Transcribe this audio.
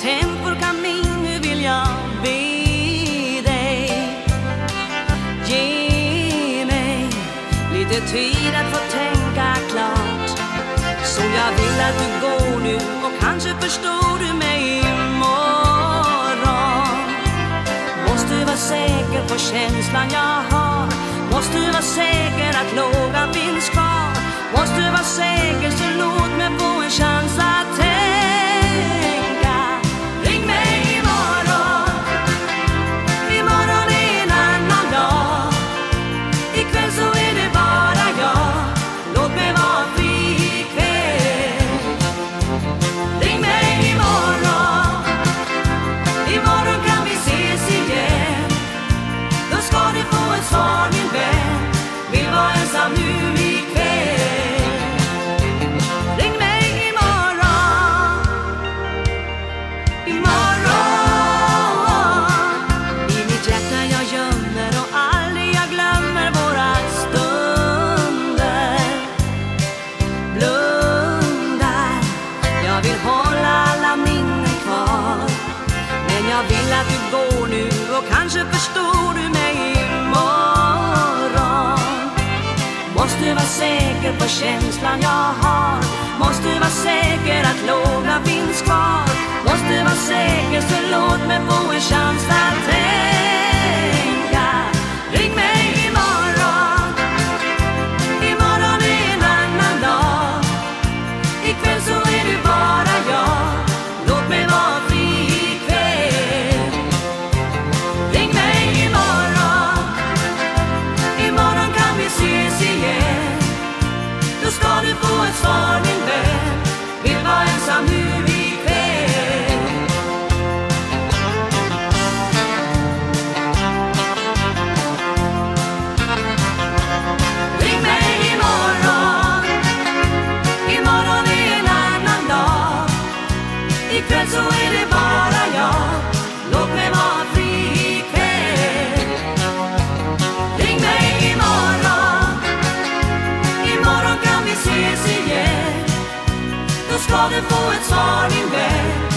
Tempor kan vår nu vill jag be dig? Ge mig lite tid att få tänka klart. Så jag vill att du går nu och kanske förstår du mig imorgon. Måste vara säker på känslan jag jag vill att du går nu och kanske förstår du mig imorgon. Måste vara säker på känslan jag har. Måste vara säker att låta Ikväll så är det bara jag. Låt mig vara fri ikväll. Ring mig imorgon. Imorgon kan vi ses igen. Då ska du få ett svar min vän.